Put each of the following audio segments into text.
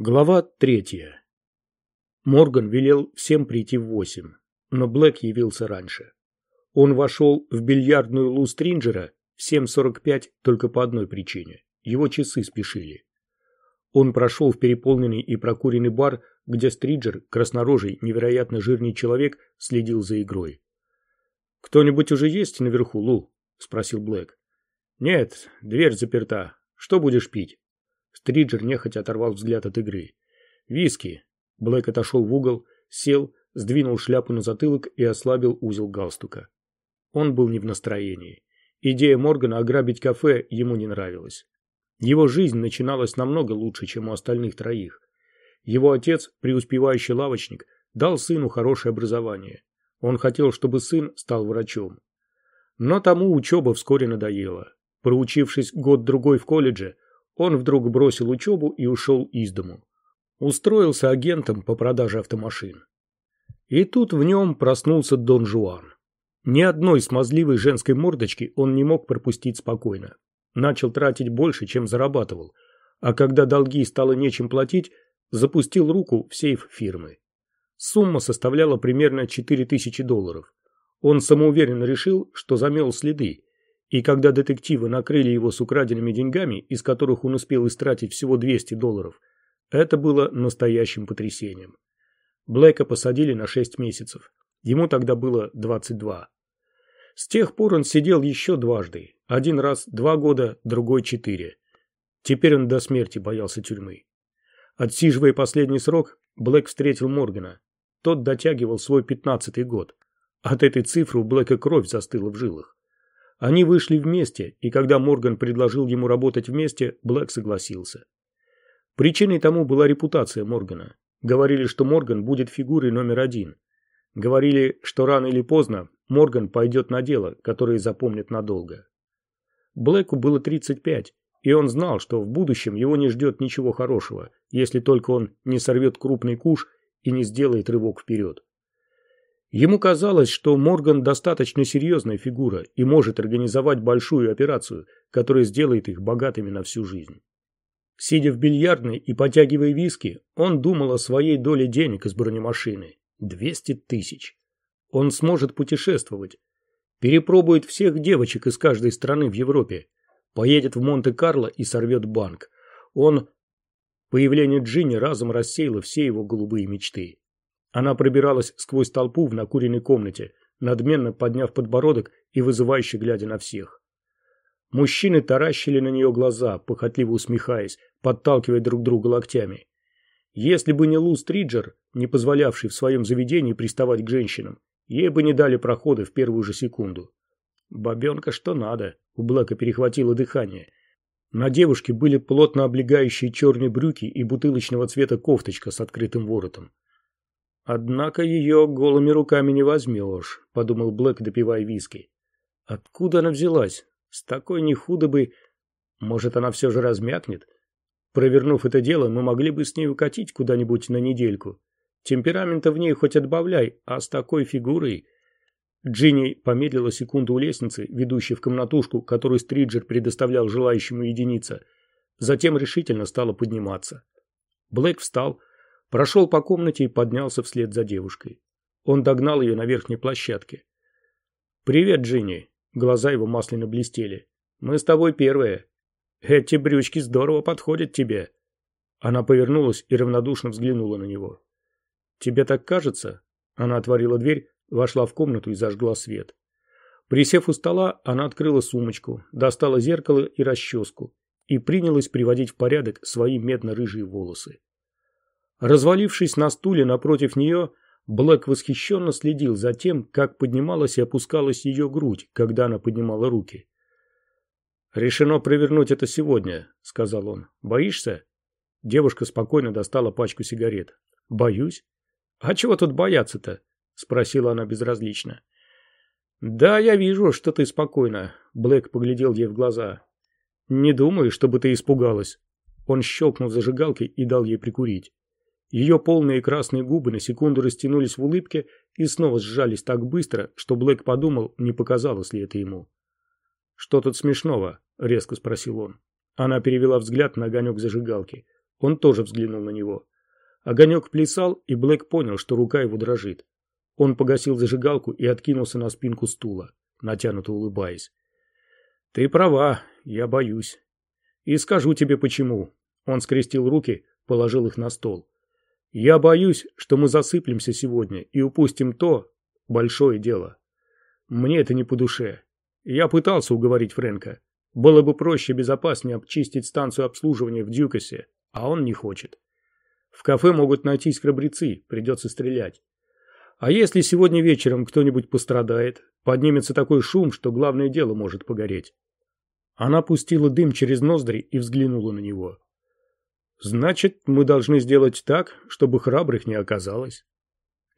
Глава третья. Морган велел всем прийти в восемь, но Блэк явился раньше. Он вошел в бильярдную Лу Стринджера в 7.45 только по одной причине. Его часы спешили. Он прошел в переполненный и прокуренный бар, где Стриджер, краснорожий, невероятно жирный человек, следил за игрой. «Кто-нибудь уже есть наверху, Лу?» – спросил Блэк. «Нет, дверь заперта. Что будешь пить?» Стриджер нехотя оторвал взгляд от игры. «Виски». Блэк отошел в угол, сел, сдвинул шляпу на затылок и ослабил узел галстука. Он был не в настроении. Идея Моргана ограбить кафе ему не нравилась. Его жизнь начиналась намного лучше, чем у остальных троих. Его отец, преуспевающий лавочник, дал сыну хорошее образование. Он хотел, чтобы сын стал врачом. Но тому учеба вскоре надоела. Проучившись год-другой в колледже, он вдруг бросил учебу и ушел из дому. Устроился агентом по продаже автомашин. И тут в нем проснулся Дон Жуан. Ни одной смазливой женской мордочки он не мог пропустить спокойно. Начал тратить больше, чем зарабатывал, а когда долги стало нечем платить, запустил руку в сейф фирмы. Сумма составляла примерно 4000 долларов. Он самоуверенно решил, что замел следы, и когда детективы накрыли его с украденными деньгами, из которых он успел истратить всего 200 долларов, это было настоящим потрясением. Блэка посадили на 6 месяцев. Ему тогда было 22. С тех пор он сидел еще дважды. Один раз два года, другой четыре. Теперь он до смерти боялся тюрьмы. Отсиживая последний срок, Блэк встретил Моргана. Тот дотягивал свой пятнадцатый год. От этой цифры у Блэка кровь застыла в жилах. Они вышли вместе, и когда Морган предложил ему работать вместе, Блэк согласился. Причиной тому была репутация Моргана. Говорили, что Морган будет фигурой номер один. Говорили, что рано или поздно Морган пойдет на дело, которое запомнит надолго. Блэку было 35, и он знал, что в будущем его не ждет ничего хорошего, если только он не сорвет крупный куш и не сделает рывок вперед. Ему казалось, что Морган достаточно серьезная фигура и может организовать большую операцию, которая сделает их богатыми на всю жизнь. Сидя в бильярдной и потягивая виски, он думал о своей доле денег из бронемашины. 200 тысяч. Он сможет путешествовать. Перепробует всех девочек из каждой страны в Европе. Поедет в Монте-Карло и сорвет банк. Он... Появление Джинни разом рассеяло все его голубые мечты. Она пробиралась сквозь толпу в накуренной комнате, надменно подняв подбородок и вызывающе глядя на всех. Мужчины таращили на нее глаза, похотливо усмехаясь, подталкивая друг друга локтями. Если бы не Лу Стриджер, не позволявший в своем заведении приставать к женщинам, ей бы не дали прохода в первую же секунду. Бабенка что надо, у Блэка перехватило дыхание. На девушке были плотно облегающие черные брюки и бутылочного цвета кофточка с открытым воротом. «Однако ее голыми руками не возьмешь», — подумал Блэк, допивая виски. «Откуда она взялась? С такой не худо бы... Может, она все же размякнет? Провернув это дело, мы могли бы с ней укатить куда-нибудь на недельку. Темперамента в ней хоть отбавляй, а с такой фигурой...» Джинни помедлила секунду у лестницы, ведущей в комнатушку, которую Стриджер предоставлял желающему единица. Затем решительно стала подниматься. Блэк встал, Прошел по комнате и поднялся вслед за девушкой. Он догнал ее на верхней площадке. «Привет, Джинни!» Глаза его масляно блестели. «Мы с тобой первые. Эти брючки здорово подходят тебе». Она повернулась и равнодушно взглянула на него. «Тебе так кажется?» Она отворила дверь, вошла в комнату и зажгла свет. Присев у стола, она открыла сумочку, достала зеркало и расческу и принялась приводить в порядок свои медно-рыжие волосы. Развалившись на стуле напротив нее, Блэк восхищенно следил за тем, как поднималась и опускалась ее грудь, когда она поднимала руки. «Решено провернуть это сегодня», — сказал он. «Боишься?» Девушка спокойно достала пачку сигарет. «Боюсь». «А чего тут бояться-то?» — спросила она безразлично. «Да, я вижу, что ты спокойна», — Блэк поглядел ей в глаза. «Не думаю, чтобы ты испугалась». Он щелкнул зажигалкой и дал ей прикурить. Ее полные красные губы на секунду растянулись в улыбке и снова сжались так быстро, что Блэк подумал, не показалось ли это ему. «Что тут смешного?» – резко спросил он. Она перевела взгляд на огонек зажигалки. Он тоже взглянул на него. Огонек плясал, и Блэк понял, что рука его дрожит. Он погасил зажигалку и откинулся на спинку стула, натянуто улыбаясь. «Ты права, я боюсь. И скажу тебе почему». Он скрестил руки, положил их на стол. «Я боюсь, что мы засыплемся сегодня и упустим то большое дело. Мне это не по душе. Я пытался уговорить Фрэнка. Было бы проще и безопаснее обчистить станцию обслуживания в Дюкасе, а он не хочет. В кафе могут найтись храбрецы, придется стрелять. А если сегодня вечером кто-нибудь пострадает, поднимется такой шум, что главное дело может погореть. Она пустила дым через ноздри и взглянула на него. Значит, мы должны сделать так, чтобы храбрых не оказалось.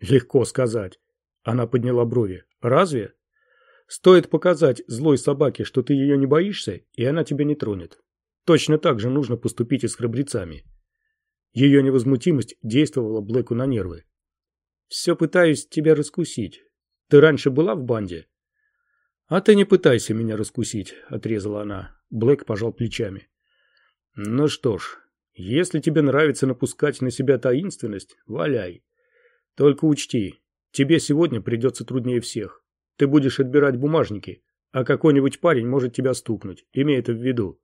Легко сказать. Она подняла брови. Разве? Стоит показать злой собаке, что ты ее не боишься, и она тебя не тронет. Точно так же нужно поступить и с храбрецами. Ее невозмутимость действовала Блэку на нервы. «Все пытаюсь тебя раскусить. Ты раньше была в банде?» «А ты не пытайся меня раскусить», — отрезала она. Блэк пожал плечами. «Ну что ж, если тебе нравится напускать на себя таинственность, валяй. Только учти, тебе сегодня придется труднее всех. Ты будешь отбирать бумажники, а какой-нибудь парень может тебя стукнуть, имей это в виду.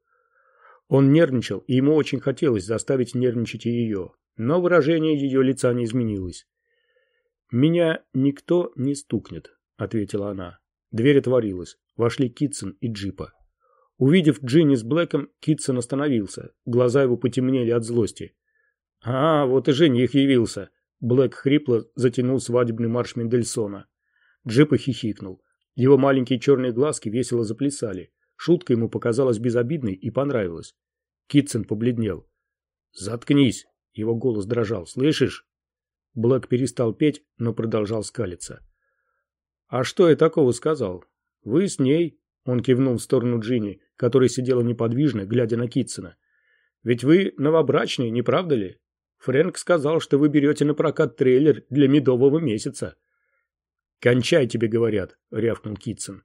Он нервничал, и ему очень хотелось заставить нервничать и ее, но выражение ее лица не изменилось. «Меня никто не стукнет», — ответила она. Дверь отворилась. Вошли Китсон и Джипа. Увидев Джинни с Блэком, Китсон остановился. Глаза его потемнели от злости. «А, вот и жених явился!» Блэк хрипло затянул свадебный марш Мендельсона. Джипа хихикнул. Его маленькие черные глазки весело заплясали. Шутка ему показалась безобидной и понравилась. Китсон побледнел. «Заткнись!» Его голос дрожал. «Слышишь?» Блэк перестал петь, но продолжал скалиться. «А что я такого сказал?» «Вы с ней?» Он кивнул в сторону Джинни, которая сидела неподвижно, глядя на Китсона. «Ведь вы новобрачные, не правда ли? Фрэнк сказал, что вы берете на прокат трейлер для медового месяца. «Кончай, тебе говорят», — рявкнул Китсон.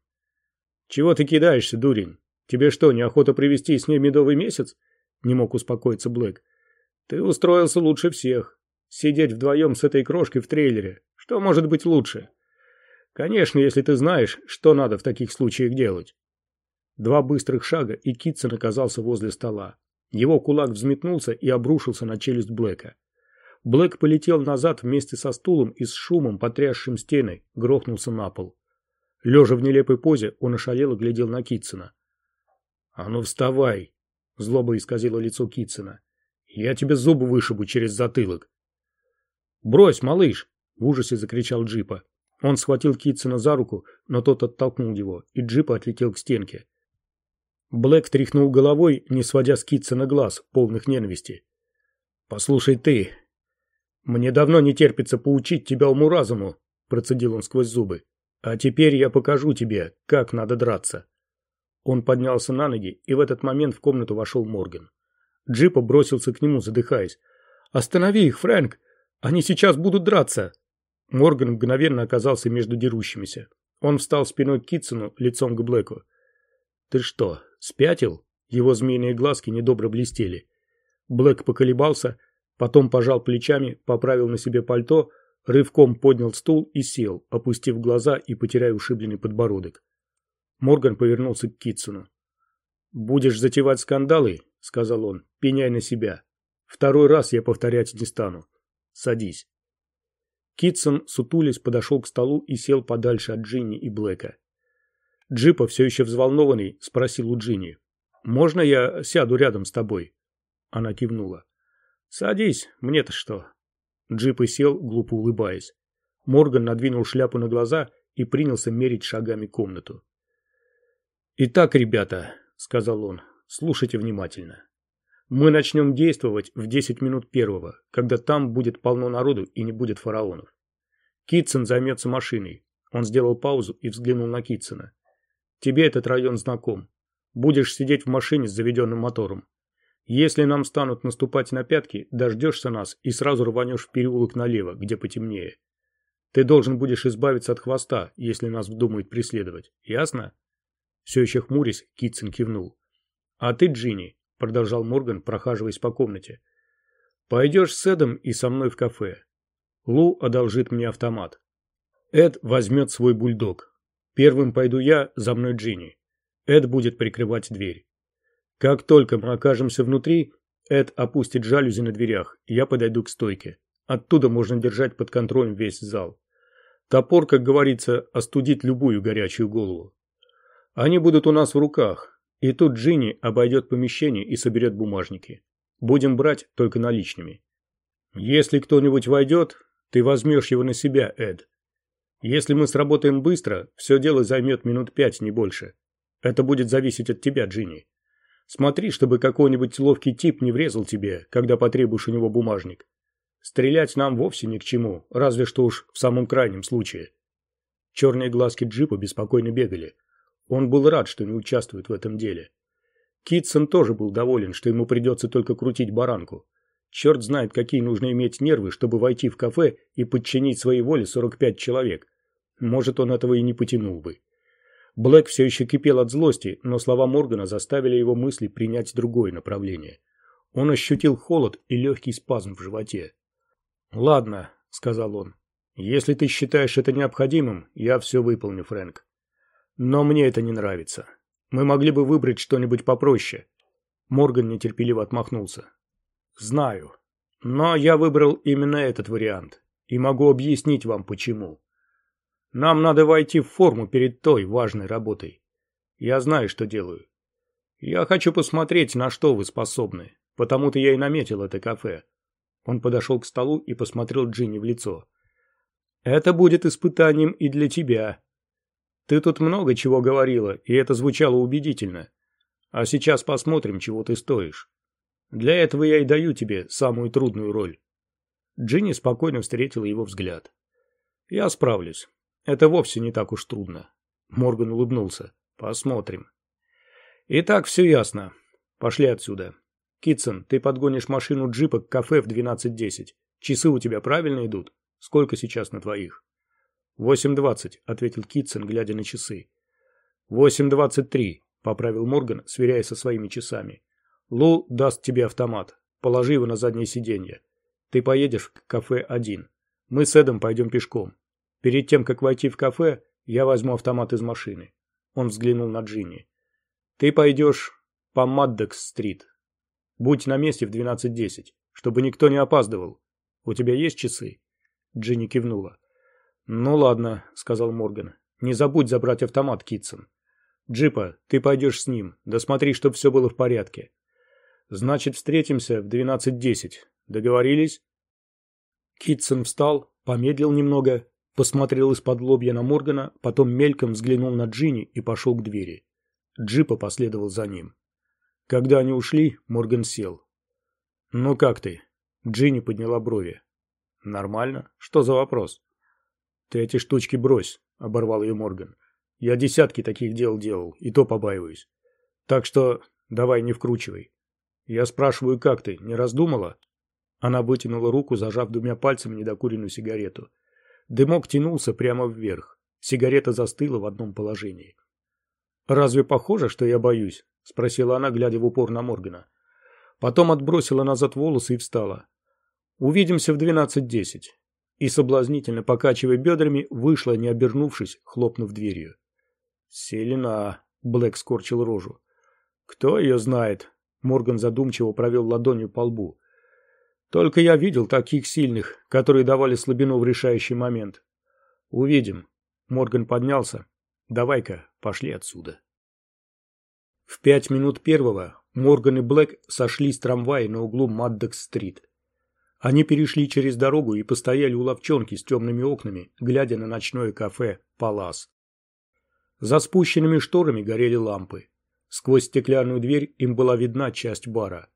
«Чего ты кидаешься, дурень? Тебе что, неохота привести с ней медовый месяц?» Не мог успокоиться Блэк. «Ты устроился лучше всех. Сидеть вдвоем с этой крошкой в трейлере. Что может быть лучше?» «Конечно, если ты знаешь, что надо в таких случаях делать». Два быстрых шага, и Китсон оказался возле стола. Его кулак взметнулся и обрушился на челюсть Блэка. Блэк полетел назад вместе со стулом и с шумом, потрясшим стены, грохнулся на пол. Лежа в нелепой позе, он ошалело глядел на Китсона. «А ну вставай!» — злоба исказило лицо Китсона. «Я тебе зубы вышибу через затылок!» «Брось, малыш!» — в ужасе закричал Джипа. Он схватил Китсона за руку, но тот оттолкнул его, и Джипа отлетел к стенке. Блэк тряхнул головой, не сводя с Китсона глаз, полных ненависти. «Послушай ты, «Мне давно не терпится поучить тебя уму-разуму», – процедил он сквозь зубы. «А теперь я покажу тебе, как надо драться». Он поднялся на ноги, и в этот момент в комнату вошел Морган. Джипа бросился к нему, задыхаясь. «Останови их, Фрэнк! Они сейчас будут драться!» Морган мгновенно оказался между дерущимися. Он встал спиной к Китсону, лицом к Блэку. «Ты что, спятил?» Его змеиные глазки недобро блестели. Блэк поколебался, Потом пожал плечами, поправил на себе пальто, рывком поднял стул и сел, опустив глаза и потеряя ушибленный подбородок. Морган повернулся к Китсону. «Будешь затевать скандалы?» — сказал он. «Пеняй на себя. Второй раз я повторять не стану. Садись». Китсон, сутулясь, подошел к столу и сел подальше от Джинни и Блэка. Джипа, все еще взволнованный, спросил у Джинни. «Можно я сяду рядом с тобой?» Она кивнула. «Садись, мне-то что?» Джип и сел, глупо улыбаясь. Морган надвинул шляпу на глаза и принялся мерить шагами комнату. «Итак, ребята», — сказал он, — «слушайте внимательно. Мы начнем действовать в десять минут первого, когда там будет полно народу и не будет фараонов. Китсон займется машиной». Он сделал паузу и взглянул на Китсона. «Тебе этот район знаком. Будешь сидеть в машине с заведенным мотором. Если нам станут наступать на пятки, дождешься нас и сразу рванешь в переулок налево, где потемнее. Ты должен будешь избавиться от хвоста, если нас вдумают преследовать. Ясно?» Все еще хмурясь, Китсон кивнул. «А ты, Джинни», — продолжал Морган, прохаживаясь по комнате, Пойдешь с Эдом и со мной в кафе. Лу одолжит мне автомат. Эд возьмет свой бульдог. Первым пойду я, за мной Джинни. Эд будет прикрывать дверь. Как только мы окажемся внутри, Эд опустит жалюзи на дверях, и я подойду к стойке. Оттуда можно держать под контролем весь зал. Топор, как говорится, остудит любую горячую голову. Они будут у нас в руках, и тут Джинни обойдет помещение и соберет бумажники. Будем брать только наличными. Если кто-нибудь войдет, ты возьмешь его на себя, Эд. Если мы сработаем быстро, все дело займет минут пять, не больше. Это будет зависеть от тебя, Джинни. Смотри, чтобы какой-нибудь ловкий тип не врезал тебе, когда потребуешь у него бумажник. Стрелять нам вовсе ни к чему, разве что уж в самом крайнем случае. Черные глазки джипа беспокойно бегали. Он был рад, что не участвует в этом деле. Китсон тоже был доволен, что ему придется только крутить баранку. Черт знает, какие нужно иметь нервы, чтобы войти в кафе и подчинить своей воле 45 человек. Может, он этого и не потянул бы. Блэк все еще кипел от злости, но слова Моргана заставили его мысли принять другое направление. Он ощутил холод и легкий спазм в животе. «Ладно», — сказал он. «Если ты считаешь это необходимым, я все выполню, Фрэнк. Но мне это не нравится. Мы могли бы выбрать что-нибудь попроще». Морган нетерпеливо отмахнулся. «Знаю. Но я выбрал именно этот вариант. И могу объяснить вам, почему. Нам надо войти в форму перед той важной работой. Я знаю, что делаю. Я хочу посмотреть, на что вы способны. Потому-то я и наметил это кафе. Он подошел к столу и посмотрел Джинни в лицо. «Это будет испытанием и для тебя. Ты тут много чего говорила, и это звучало убедительно. А сейчас посмотрим, чего ты стоишь. Для этого я и даю тебе самую трудную роль». Джинни спокойно встретила его взгляд. «Я справлюсь. Это вовсе не так уж трудно». Морган улыбнулся. «Посмотрим». «Итак, все ясно. Пошли отсюда. Китсон, ты подгонишь машину джипа к кафе в 12.10. Часы у тебя правильно идут? Сколько сейчас на твоих? 8.20, ответил Китсон, глядя на часы. 8.23, поправил Морган, сверяясь со своими часами. Лу даст тебе автомат. Положи его на заднее сиденье. Ты поедешь к кафе один. Мы с Эдом пойдем пешком. Перед тем, как войти в кафе, я возьму автомат из машины. Он взглянул на Джинни. Ты пойдешь по Маддекс-стрит. Будь на месте в 12.10, чтобы никто не опаздывал. У тебя есть часы?» Джинни кивнула. «Ну ладно», — сказал Морган. «Не забудь забрать автомат, Китсон. Джипа, ты пойдешь с ним. Да смотри, чтобы все было в порядке. Значит, встретимся в 12.10. Договорились?» Китсон встал, помедлил немного, посмотрел из-под лобья на Моргана, потом мельком взглянул на Джинни и пошел к двери. Джипа последовал за ним. Когда они ушли, Морган сел. «Ну как ты?» Джинни подняла брови. «Нормально. Что за вопрос?» «Ты эти штучки брось», — оборвал ее Морган. «Я десятки таких дел делал, и то побаиваюсь. Так что давай не вкручивай. Я спрашиваю, как ты, не раздумала?» Она вытянула руку, зажав двумя пальцами недокуренную сигарету. Дымок тянулся прямо вверх. Сигарета застыла в одном положении. «Разве похоже, что я боюсь?» – спросила она, глядя в упор на Моргана. Потом отбросила назад волосы и встала. «Увидимся в двенадцать десять». И, соблазнительно покачивая бедрами, вышла, не обернувшись, хлопнув дверью. «Селена», – Блэк скорчил рожу. «Кто ее знает?» – Морган задумчиво провел ладонью по лбу. «Только я видел таких сильных, которые давали слабину в решающий момент. Увидим». Морган поднялся. «Давай-ка, пошли отсюда». В пять минут первого Морган и Блэк сошли с трамвая на углу Маддекс-стрит. Они перешли через дорогу и постояли у ловчонки с темными окнами, глядя на ночное кафе «Палас». За спущенными шторами горели лампы. Сквозь стеклянную дверь им была видна часть бара.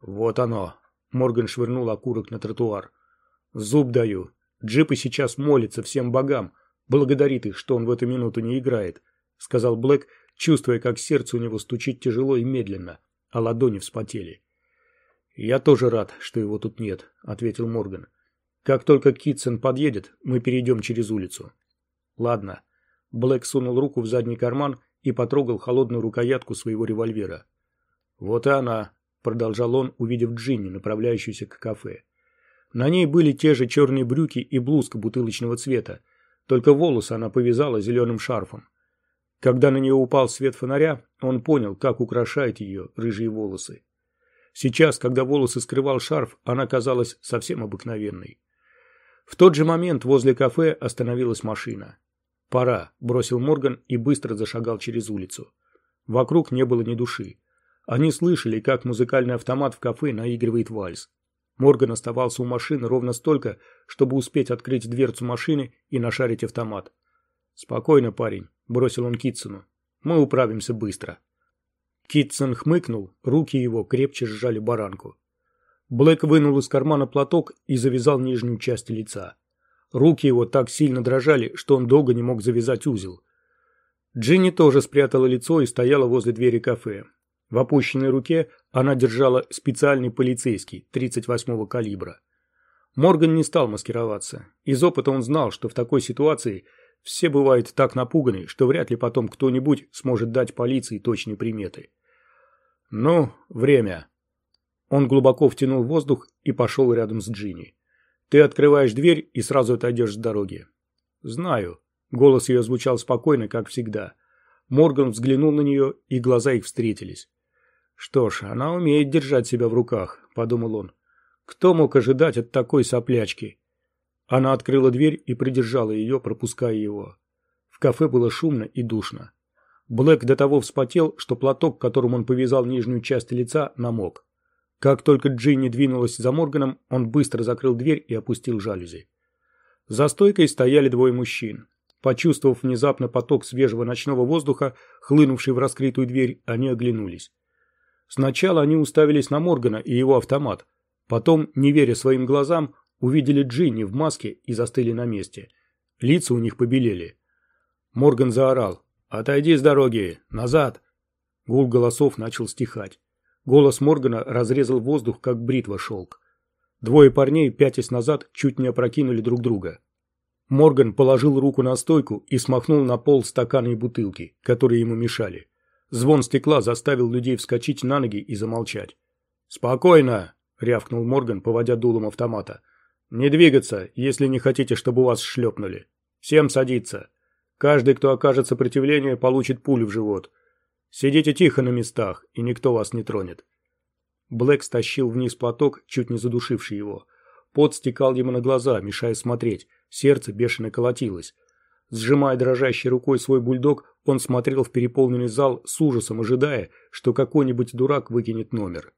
«Вот оно!» – Морган швырнул окурок на тротуар. «Зуб даю. Джипы сейчас молится всем богам, благодарит их, что он в эту минуту не играет», – сказал Блэк, чувствуя, как сердце у него стучит тяжело и медленно, а ладони вспотели. «Я тоже рад, что его тут нет», — ответил Морган. «Как только Китсон подъедет, мы перейдем через улицу». «Ладно». Блэк сунул руку в задний карман и потрогал холодную рукоятку своего револьвера. «Вот и она. продолжал он, увидев Джинни, направляющуюся к кафе. На ней были те же черные брюки и блузка бутылочного цвета, только волосы она повязала зеленым шарфом. Когда на нее упал свет фонаря, он понял, как украшают ее рыжие волосы. Сейчас, когда волосы скрывал шарф, она казалась совсем обыкновенной. В тот же момент возле кафе остановилась машина. «Пора», – бросил Морган и быстро зашагал через улицу. Вокруг не было ни души. Они слышали, как музыкальный автомат в кафе наигрывает вальс. Морган оставался у машины ровно столько, чтобы успеть открыть дверцу машины и нашарить автомат. «Спокойно, парень», – бросил он Китсону. «Мы управимся быстро». Китсон хмыкнул, руки его крепче сжали баранку. Блэк вынул из кармана платок и завязал нижнюю часть лица. Руки его так сильно дрожали, что он долго не мог завязать узел. Джинни тоже спрятала лицо и стояла возле двери кафе. В опущенной руке она держала специальный полицейский 38-го калибра. Морган не стал маскироваться. Из опыта он знал, что в такой ситуации все бывают так напуганы, что вряд ли потом кто-нибудь сможет дать полиции точные приметы. «Ну, время». Он глубоко втянул воздух и пошел рядом с Джинни. «Ты открываешь дверь и сразу отойдешь с дороги». «Знаю». Голос ее звучал спокойно, как всегда. Морган взглянул на нее, и глаза их встретились. «Что ж, она умеет держать себя в руках», – подумал он. «Кто мог ожидать от такой соплячки?» Она открыла дверь и придержала ее, пропуская его. В кафе было шумно и душно. Блэк до того вспотел, что платок, которым он повязал нижнюю часть лица, намок. Как только Джинни двинулась за Морганом, он быстро закрыл дверь и опустил жалюзи. За стойкой стояли двое мужчин. Почувствовав внезапно поток свежего ночного воздуха, хлынувший в раскрытую дверь, они оглянулись. Сначала они уставились на Моргана и его автомат. Потом, не веря своим глазам, увидели Джинни в маске и застыли на месте. Лица у них побелели. Морган заорал. «Отойди с дороги! Назад!» Гул голосов начал стихать. Голос Моргана разрезал воздух, как бритва шелк. Двое парней, пятясь назад, чуть не опрокинули друг друга. Морган положил руку на стойку и смахнул на пол стаканы и бутылки, которые ему мешали. Звон стекла заставил людей вскочить на ноги и замолчать. «Спокойно!» — рявкнул Морган, поводя дулом автомата. «Не двигаться, если не хотите, чтобы вас шлепнули. Всем садиться. Каждый, кто окажет сопротивление, получит пулю в живот. Сидите тихо на местах, и никто вас не тронет». Блэк стащил вниз платок, чуть не задушивший его. Пот стекал ему на глаза, мешая смотреть. Сердце бешено колотилось. Сжимая дрожащей рукой свой бульдог, он смотрел в переполненный зал с ужасом, ожидая, что какой-нибудь дурак выкинет номер.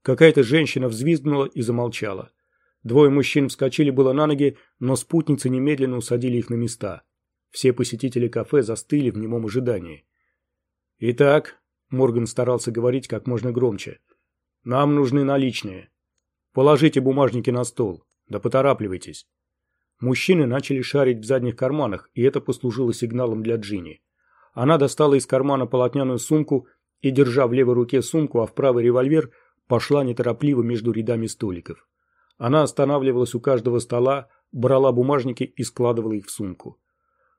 Какая-то женщина взвизгнула и замолчала. Двое мужчин вскочили было на ноги, но спутницы немедленно усадили их на места. Все посетители кафе застыли в немом ожидании. «Итак», — Морган старался говорить как можно громче, — «нам нужны наличные. Положите бумажники на стол. Да поторапливайтесь». Мужчины начали шарить в задних карманах, и это послужило сигналом для Джинни. Она достала из кармана полотняную сумку и, держа в левой руке сумку, а в правый револьвер, пошла неторопливо между рядами столиков. Она останавливалась у каждого стола, брала бумажники и складывала их в сумку.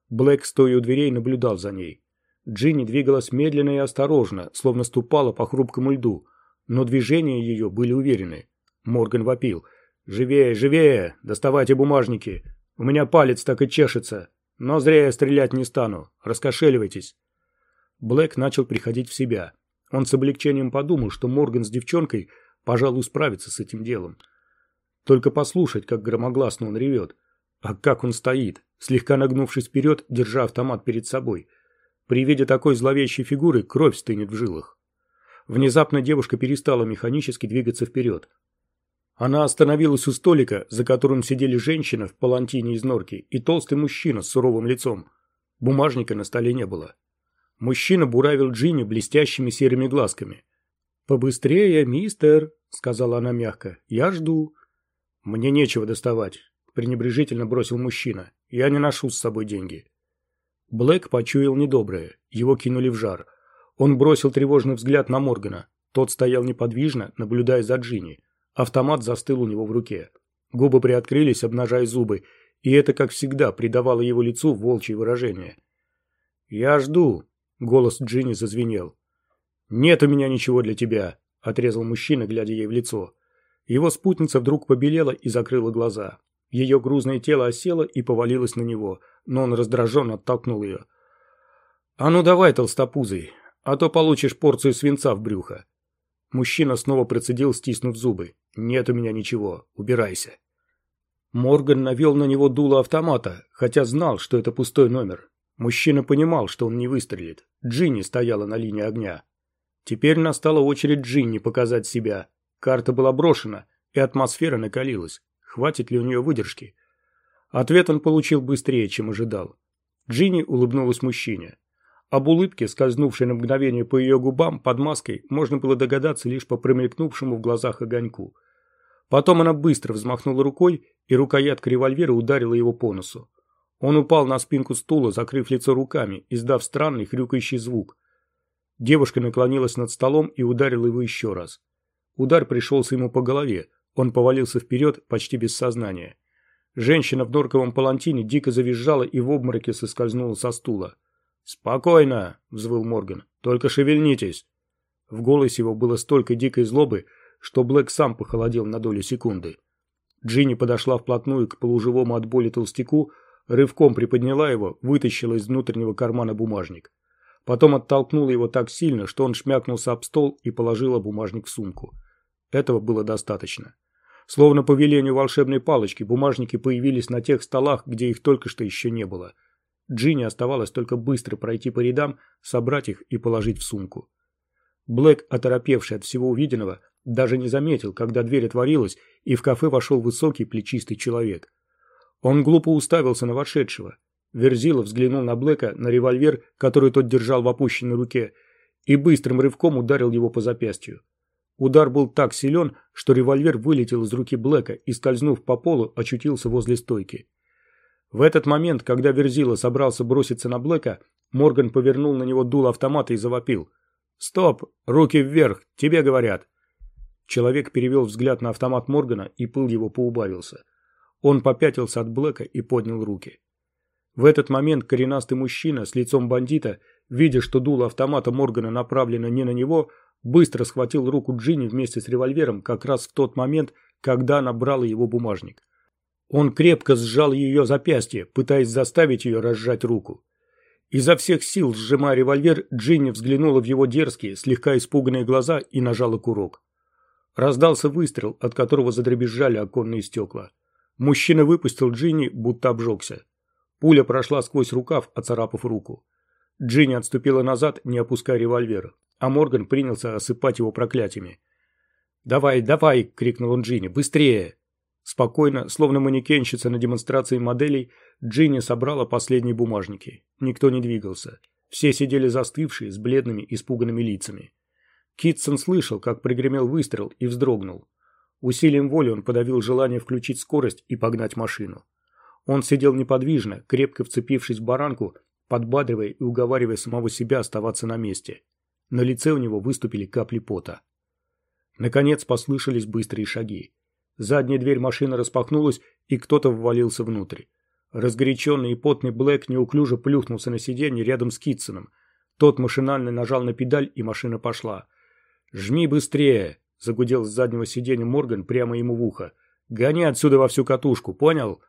Блэк, стоя у дверей, наблюдал за ней. Джинни двигалась медленно и осторожно, словно ступала по хрупкому льду, но движения ее были уверены. Морган вопил – «Живее, живее! Доставайте бумажники! У меня палец так и чешется! Но зря я стрелять не стану! Раскошеливайтесь!» Блэк начал приходить в себя. Он с облегчением подумал, что Морган с девчонкой, пожалуй, справится с этим делом. Только послушать, как громогласно он ревет. А как он стоит, слегка нагнувшись вперед, держа автомат перед собой. При виде такой зловещей фигуры кровь стынет в жилах. Внезапно девушка перестала механически двигаться вперед. Она остановилась у столика, за которым сидели женщина в палантине из норки и толстый мужчина с суровым лицом. Бумажника на столе не было. Мужчина буравил Джинни блестящими серыми глазками. «Побыстрее, мистер», — сказала она мягко, — «я жду». «Мне нечего доставать», — пренебрежительно бросил мужчина. «Я не ношу с собой деньги». Блэк почуял недоброе, его кинули в жар. Он бросил тревожный взгляд на Моргана. Тот стоял неподвижно, наблюдая за Джинни. Автомат застыл у него в руке. Губы приоткрылись, обнажая зубы, и это, как всегда, придавало его лицу волчье выражение. «Я жду», — голос Джинни зазвенел. «Нет у меня ничего для тебя», — отрезал мужчина, глядя ей в лицо. Его спутница вдруг побелела и закрыла глаза. Ее грузное тело осело и повалилось на него, но он раздраженно оттолкнул ее. «А ну давай, толстопузый, а то получишь порцию свинца в брюхо». Мужчина снова процедил, стиснув зубы. «Нет у меня ничего, убирайся». Морган навел на него дуло автомата, хотя знал, что это пустой номер. Мужчина понимал, что он не выстрелит. Джинни стояла на линии огня. Теперь настала очередь Джинни показать себя. Карта была брошена, и атмосфера накалилась. Хватит ли у нее выдержки? Ответ он получил быстрее, чем ожидал. Джинни улыбнулась мужчине. Об улыбке, скользнувшей на мгновение по ее губам под маской, можно было догадаться лишь по промелькнувшему в глазах огоньку. Потом она быстро взмахнула рукой, и рукоятка револьвера ударила его по носу. Он упал на спинку стула, закрыв лицо руками, издав странный хрюкающий звук. Девушка наклонилась над столом и ударила его еще раз. Удар пришелся ему по голове, он повалился вперед, почти без сознания. Женщина в норковом палантине дико завизжала и в обмороке соскользнула со стула. «Спокойно!» – взвыл Морган. «Только шевельнитесь!» В голосе его было столько дикой злобы, что Блэк сам похолодел на долю секунды. Джинни подошла вплотную к полуживому от боли толстяку, рывком приподняла его, вытащила из внутреннего кармана бумажник. Потом оттолкнула его так сильно, что он шмякнулся об стол и положила бумажник в сумку. Этого было достаточно. Словно по велению волшебной палочки, бумажники появились на тех столах, где их только что еще не было. Джинни оставалось только быстро пройти по рядам, собрать их и положить в сумку. Блэк, оторопевший от всего увиденного, даже не заметил, когда дверь отворилась, и в кафе вошел высокий плечистый человек. Он глупо уставился на вошедшего. Верзилов взглянул на Блэка, на револьвер, который тот держал в опущенной руке, и быстрым рывком ударил его по запястью. Удар был так силен, что револьвер вылетел из руки Блэка и, скользнув по полу, очутился возле стойки. В этот момент, когда Верзила собрался броситься на Блэка, Морган повернул на него дул автомата и завопил. «Стоп! Руки вверх! Тебе говорят!» Человек перевел взгляд на автомат Моргана, и пыл его поубавился. Он попятился от Блэка и поднял руки. В этот момент коренастый мужчина с лицом бандита, видя, что дуло автомата Моргана направлено не на него, быстро схватил руку Джинни вместе с револьвером как раз в тот момент, когда она брала его бумажник. Он крепко сжал ее запястье, пытаясь заставить ее разжать руку. Изо всех сил, сжимая револьвер, Джинни взглянула в его дерзкие, слегка испуганные глаза и нажала курок. Раздался выстрел, от которого задребезжали оконные стекла. Мужчина выпустил Джинни, будто обжегся. Пуля прошла сквозь рукав, оцарапав руку. Джинни отступила назад, не опуская револьвер, а Морган принялся осыпать его проклятиями. «Давай, давай!» – крикнул он Джинни. «Быстрее!» Спокойно, словно манекенщица на демонстрации моделей, Джинни собрала последние бумажники. Никто не двигался. Все сидели застывшие, с бледными, испуганными лицами. Китсон слышал, как пригремел выстрел, и вздрогнул. Усилием воли он подавил желание включить скорость и погнать машину. Он сидел неподвижно, крепко вцепившись в баранку, подбадривая и уговаривая самого себя оставаться на месте. На лице у него выступили капли пота. Наконец послышались быстрые шаги. Задняя дверь машины распахнулась, и кто-то ввалился внутрь. Разгоряченный и потный Блэк неуклюже плюхнулся на сиденье рядом с Китсоном. Тот машинально нажал на педаль, и машина пошла. «Жми быстрее!» – загудел с заднего сиденья Морган прямо ему в ухо. «Гони отсюда во всю катушку, понял?»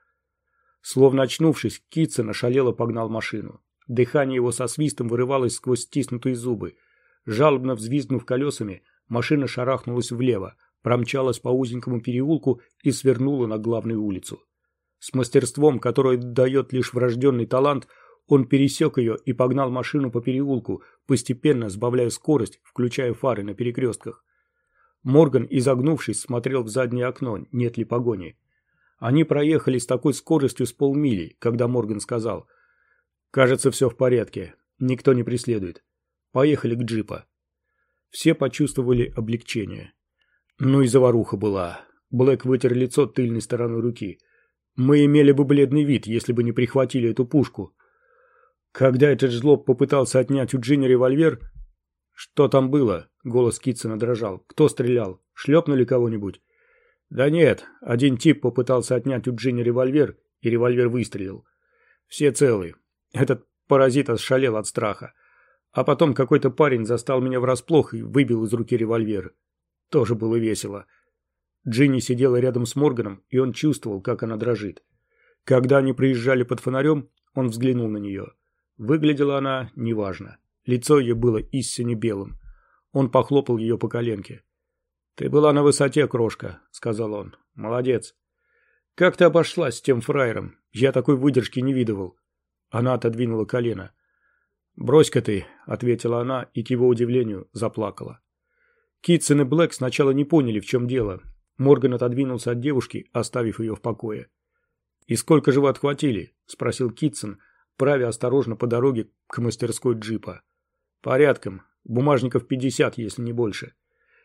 Словно очнувшись, Китсон ошалело погнал машину. Дыхание его со свистом вырывалось сквозь стиснутые зубы. Жалобно взвизгнув колесами, машина шарахнулась влево, промчалась по узенькому переулку и свернула на главную улицу. С мастерством, которое дает лишь врожденный талант, он пересек ее и погнал машину по переулку, постепенно сбавляя скорость, включая фары на перекрестках. Морган, изогнувшись, смотрел в заднее окно, нет ли погони. Они проехали с такой скоростью с полмили, когда Морган сказал «Кажется, все в порядке. Никто не преследует. Поехали к джипа». Все почувствовали облегчение. Ну и заваруха была. Блэк вытер лицо тыльной стороной руки. Мы имели бы бледный вид, если бы не прихватили эту пушку. Когда этот жлоб попытался отнять у Джинни револьвер... Что там было? Голос Китсона дрожал. Кто стрелял? Шлепнули кого-нибудь? Да нет, один тип попытался отнять у Джинни револьвер, и револьвер выстрелил. Все целы. Этот паразит ошалел от страха. А потом какой-то парень застал меня врасплох и выбил из руки револьвер. Тоже было весело. Джинни сидела рядом с Морганом, и он чувствовал, как она дрожит. Когда они приезжали под фонарем, он взглянул на нее. Выглядела она неважно. Лицо ее было истинно белым. Он похлопал ее по коленке. «Ты была на высоте, крошка», — сказал он. «Молодец». «Как ты обошлась с тем фраером? Я такой выдержки не видывал». Она отодвинула колено. «Брось-ка ты», — ответила она и, к его удивлению, заплакала. Китсон и Блэк сначала не поняли, в чем дело. Морган отодвинулся от девушки, оставив ее в покое. «И сколько же вы отхватили?» — спросил Китсон, правя осторожно по дороге к мастерской джипа. «Порядком. Бумажников пятьдесят, если не больше».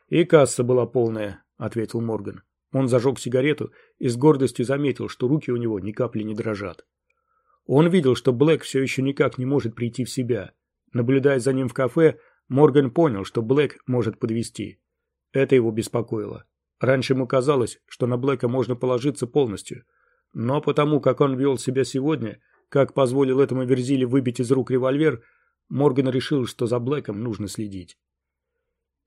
«И касса была полная», — ответил Морган. Он зажег сигарету и с гордостью заметил, что руки у него ни капли не дрожат. Он видел, что Блэк все еще никак не может прийти в себя. Наблюдая за ним в кафе, Морган понял, что Блэк может подвести. Это его беспокоило. Раньше ему казалось, что на Блэка можно положиться полностью. Но потому, как он вел себя сегодня, как позволил этому Верзиле выбить из рук револьвер, Морган решил, что за Блэком нужно следить.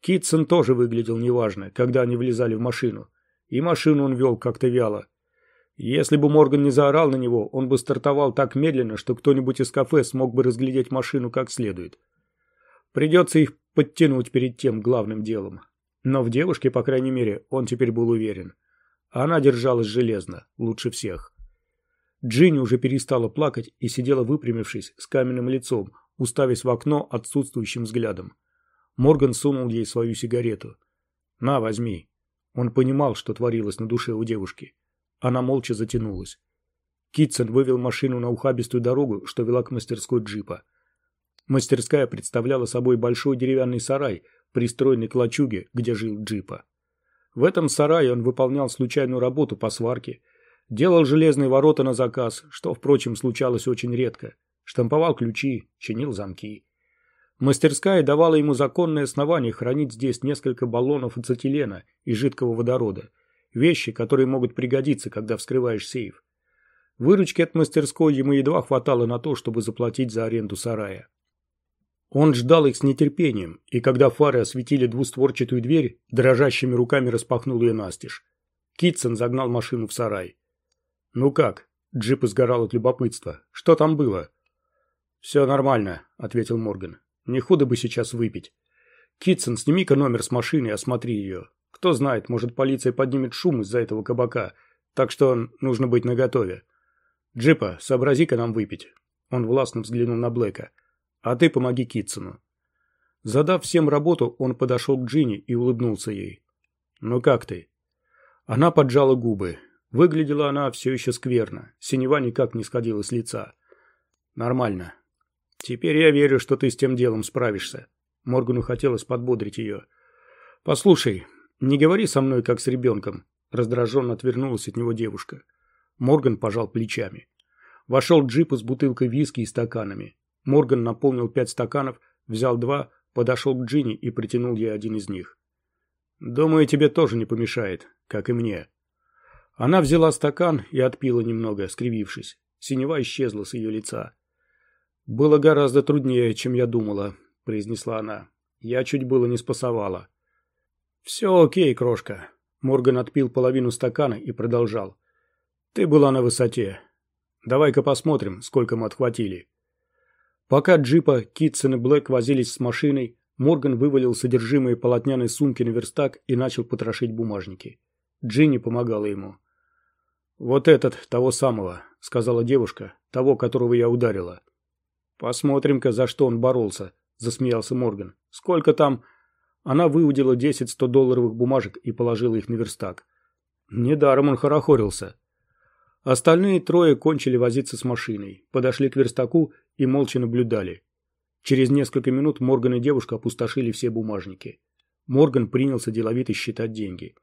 Китсон тоже выглядел неважно, когда они влезали в машину. И машину он вел как-то вяло. Если бы Морган не заорал на него, он бы стартовал так медленно, что кто-нибудь из кафе смог бы разглядеть машину как следует. Придется их подтянуть перед тем главным делом. Но в девушке, по крайней мере, он теперь был уверен. Она держалась железно, лучше всех. Джинни уже перестала плакать и сидела выпрямившись с каменным лицом, уставясь в окно отсутствующим взглядом. Морган сунул ей свою сигарету. «На, возьми». Он понимал, что творилось на душе у девушки. Она молча затянулась. Китсон вывел машину на ухабистую дорогу, что вела к мастерской джипа. Мастерская представляла собой большой деревянный сарай, пристроенный к лачуге, где жил джипа. В этом сарае он выполнял случайную работу по сварке, делал железные ворота на заказ, что, впрочем, случалось очень редко, штамповал ключи, чинил замки. Мастерская давала ему законное основание хранить здесь несколько баллонов ацетилена и жидкого водорода, вещи, которые могут пригодиться, когда вскрываешь сейф. Выручки от мастерской ему едва хватало на то, чтобы заплатить за аренду сарая. Он ждал их с нетерпением, и когда фары осветили двустворчатую дверь, дрожащими руками распахнул ее настежь. Китсон загнал машину в сарай. «Ну как?» – джип изгорал от любопытства. «Что там было?» «Все нормально», – ответил Морган. «Не худо бы сейчас выпить. Китсон, сними-ка номер с машины и осмотри ее. Кто знает, может, полиция поднимет шум из-за этого кабака, так что нужно быть наготове. Джипа, сообрази-ка нам выпить». Он властно взглянул на Блэка – а ты помоги Китсону. Задав всем работу, он подошел к Джинни и улыбнулся ей. «Ну как ты?» Она поджала губы. Выглядела она все еще скверно. Синева никак не сходила с лица. «Нормально. Теперь я верю, что ты с тем делом справишься». Моргану хотелось подбодрить ее. «Послушай, не говори со мной, как с ребенком», раздраженно отвернулась от него девушка. Морган пожал плечами. Вошел джип с бутылкой виски и стаканами. Морган наполнил пять стаканов, взял два, подошел к Джинни и протянул ей один из них. «Думаю, тебе тоже не помешает, как и мне». Она взяла стакан и отпила немного, скривившись. Синева исчезла с ее лица. «Было гораздо труднее, чем я думала», — произнесла она. «Я чуть было не спасовала». «Все окей, крошка». Морган отпил половину стакана и продолжал. «Ты была на высоте. Давай-ка посмотрим, сколько мы отхватили». Пока джипа Китсон и Блэк возились с машиной, Морган вывалил содержимое полотняной сумки на верстак и начал потрошить бумажники. Джинни помогала ему. «Вот этот, того самого», — сказала девушка, — «того, которого я ударила». «Посмотрим-ка, за что он боролся», — засмеялся Морган. «Сколько там...» Она выудила десять сто долларовых бумажек и положила их на верстак. Недаром он хорохорился. Остальные трое кончили возиться с машиной, подошли к верстаку и молча наблюдали. Через несколько минут Морган и девушка опустошили все бумажники. Морган принялся деловито считать деньги.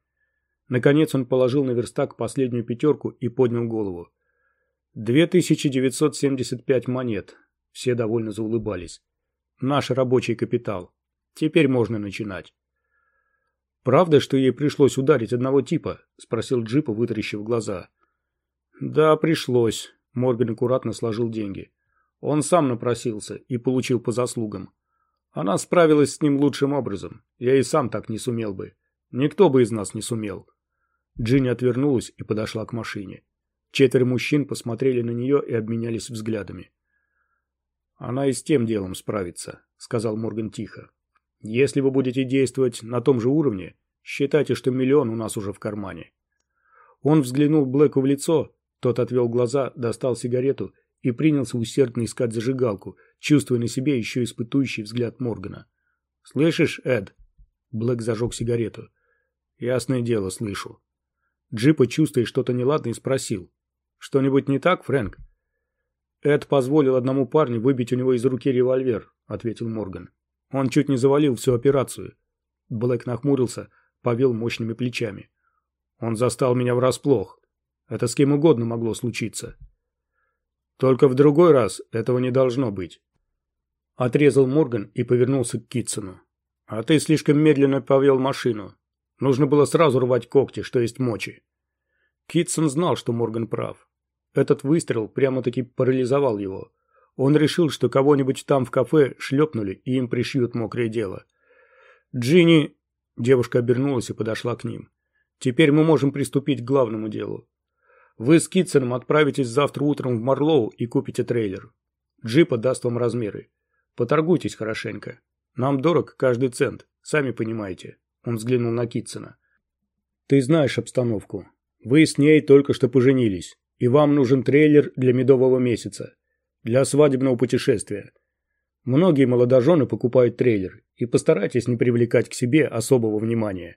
Наконец он положил на верстак последнюю пятерку и поднял голову. «Две тысячи девятьсот семьдесят пять монет». Все довольно заулыбались. «Наш рабочий капитал. Теперь можно начинать». «Правда, что ей пришлось ударить одного типа?» – спросил Джипа, вытаращив глаза. «Да, пришлось», – Морган аккуратно сложил деньги. Он сам напросился и получил по заслугам. Она справилась с ним лучшим образом. Я и сам так не сумел бы. Никто бы из нас не сумел. Джинни отвернулась и подошла к машине. Четверо мужчин посмотрели на нее и обменялись взглядами. «Она и с тем делом справится», — сказал Морган тихо. «Если вы будете действовать на том же уровне, считайте, что миллион у нас уже в кармане». Он взглянул Блэку в лицо, тот отвел глаза, достал сигарету и принялся усердно искать зажигалку, чувствуя на себе еще испытующий взгляд Моргана. «Слышишь, Эд?» Блэк зажег сигарету. «Ясное дело, слышу». Джипа, чувствуя что-то неладное, спросил. «Что-нибудь не так, Фрэнк?» «Эд позволил одному парню выбить у него из руки револьвер», — ответил Морган. «Он чуть не завалил всю операцию». Блэк нахмурился, повел мощными плечами. «Он застал меня врасплох. Это с кем угодно могло случиться». «Только в другой раз этого не должно быть». Отрезал Морган и повернулся к Китсону. «А ты слишком медленно повел машину. Нужно было сразу рвать когти, что есть мочи». Китсон знал, что Морган прав. Этот выстрел прямо-таки парализовал его. Он решил, что кого-нибудь там в кафе шлепнули и им пришьют мокрое дело. «Джинни...» Девушка обернулась и подошла к ним. «Теперь мы можем приступить к главному делу. Вы с Китсоном отправитесь завтра утром в Марлоу и купите трейлер. Джипа даст вам размеры. Поторгуйтесь хорошенько. Нам дорог каждый цент, сами понимаете». Он взглянул на Китсона. «Ты знаешь обстановку. Вы с ней только что поженились и вам нужен трейлер для медового месяца, для свадебного путешествия. Многие молодожены покупают трейлер, и постарайтесь не привлекать к себе особого внимания.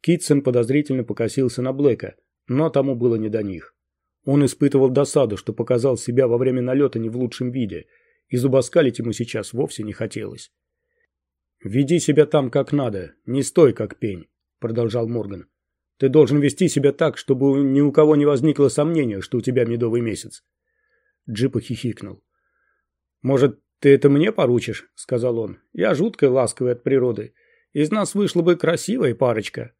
Китсон подозрительно покосился на Блэка, но тому было не до них. Он испытывал досаду, что показал себя во время налета не в лучшем виде, и зубоскалить ему сейчас вовсе не хотелось. «Веди себя там как надо, не стой как пень», — продолжал Морган. Ты должен вести себя так, чтобы ни у кого не возникло сомнения, что у тебя медовый месяц. Джипа хихикнул. «Может, ты это мне поручишь?» — сказал он. «Я жутко ласковый от природы. Из нас вышла бы красивая парочка».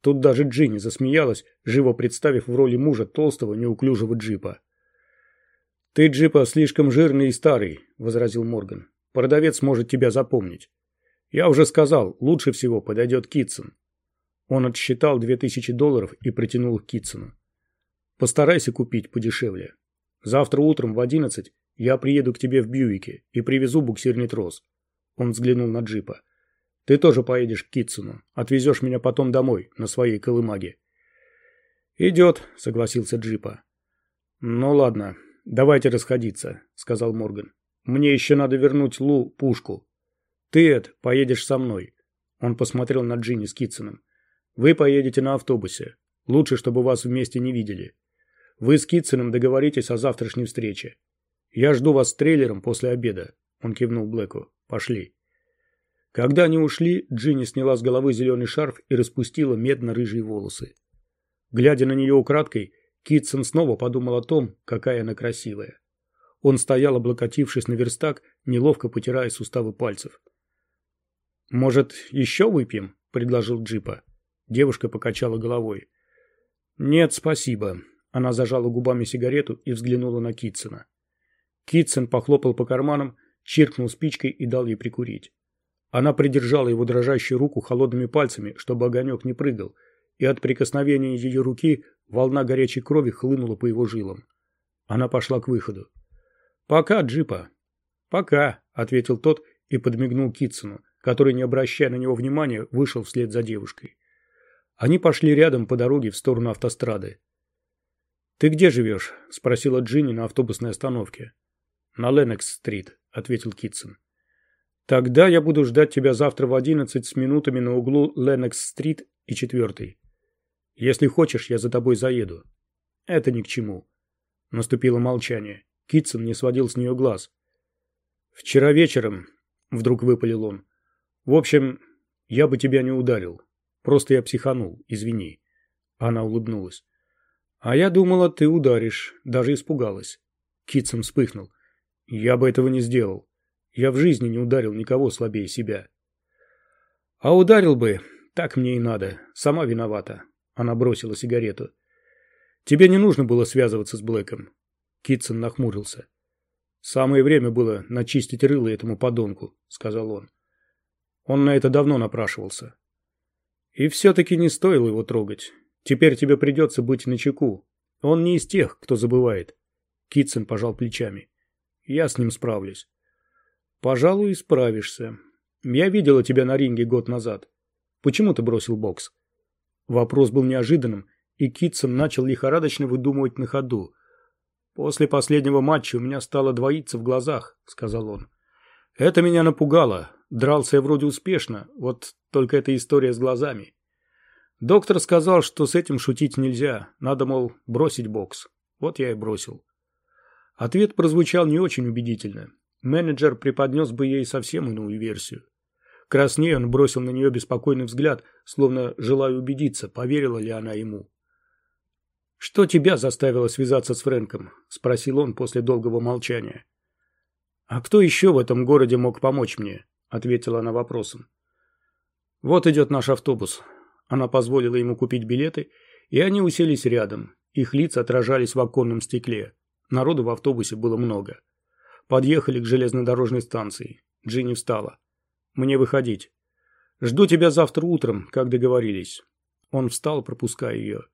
Тут даже Джинни засмеялась, живо представив в роли мужа толстого, неуклюжего джипа. «Ты, джипа, слишком жирный и старый», — возразил Морган. «Продавец может тебя запомнить. Я уже сказал, лучше всего подойдет Китсон. Он отсчитал две тысячи долларов и протянул их Китсону. «Постарайся купить подешевле. Завтра утром в одиннадцать я приеду к тебе в Бьюике и привезу буксирный трос». Он взглянул на джипа. «Ты тоже поедешь к Китсону. Отвезешь меня потом домой, на своей колымаге». «Идет», — согласился джипа. «Ну ладно, давайте расходиться», — сказал Морган. «Мне еще надо вернуть Лу пушку. Ты, Эд, поедешь со мной». Он посмотрел на Джинни с Китсоном. Вы поедете на автобусе. Лучше, чтобы вас вместе не видели. Вы с Китсоном договоритесь о завтрашней встрече. Я жду вас с трейлером после обеда. Он кивнул Блэку. Пошли. Когда они ушли, Джинни сняла с головы зеленый шарф и распустила медно-рыжие волосы. Глядя на нее украдкой, Китсон снова подумал о том, какая она красивая. Он стоял, облокотившись на верстак, неловко потирая суставы пальцев. «Может, еще выпьем?» – предложил Джипа. Девушка покачала головой. «Нет, спасибо». Она зажала губами сигарету и взглянула на Китсона. Китсон похлопал по карманам, чиркнул спичкой и дал ей прикурить. Она придержала его дрожащую руку холодными пальцами, чтобы огонек не прыгал, и от прикосновения ее руки волна горячей крови хлынула по его жилам. Она пошла к выходу. «Пока, Джипа». «Пока», — ответил тот и подмигнул Китсону, который, не обращая на него внимания, вышел вслед за девушкой. Они пошли рядом по дороге в сторону автострады. «Ты где живешь?» – спросила Джинни на автобусной остановке. «На Ленокс-стрит», – ответил Китсон. «Тогда я буду ждать тебя завтра в одиннадцать с минутами на углу Ленокс-стрит и четвертой. Если хочешь, я за тобой заеду». «Это ни к чему». Наступило молчание. Китсон не сводил с нее глаз. «Вчера вечером», — вдруг выпалил он. «В общем, я бы тебя не ударил. Просто я психанул, извини. Она улыбнулась. А я думала, ты ударишь. Даже испугалась. Китсон вспыхнул. Я бы этого не сделал. Я в жизни не ударил никого слабее себя. А ударил бы. Так мне и надо. Сама виновата. Она бросила сигарету. Тебе не нужно было связываться с Блэком. Китсон нахмурился. «Самое время было начистить рыло этому подонку», — сказал он. Он на это давно напрашивался. И все-таки не стоило его трогать. Теперь тебе придется быть начеку. Он не из тех, кто забывает. Китсон пожал плечами. Я с ним справлюсь. Пожалуй, справишься. Я видела тебя на ринге год назад. Почему ты бросил бокс? Вопрос был неожиданным, и Китсон начал лихорадочно выдумывать на ходу. «После последнего матча у меня стало двоиться в глазах», — сказал он. «Это меня напугало. Дрался я вроде успешно, вот только эта история с глазами. Доктор сказал, что с этим шутить нельзя, надо, мол, бросить бокс. Вот я и бросил». Ответ прозвучал не очень убедительно. Менеджер преподнес бы ей совсем иную версию. Краснее он бросил на нее беспокойный взгляд, словно желая убедиться, поверила ли она ему. «Что тебя заставило связаться с Фрэнком?» – спросил он после долгого молчания. «А кто еще в этом городе мог помочь мне?» – ответила она вопросом. «Вот идет наш автобус». Она позволила ему купить билеты, и они уселись рядом. Их лица отражались в оконном стекле. Народу в автобусе было много. Подъехали к железнодорожной станции. Джинни встала. «Мне выходить. Жду тебя завтра утром, как договорились». Он встал, пропуская ее.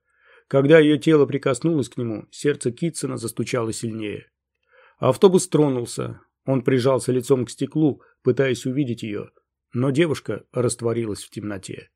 Когда ее тело прикоснулось к нему, сердце Китсона застучало сильнее. Автобус тронулся. Он прижался лицом к стеклу, пытаясь увидеть ее, но девушка растворилась в темноте.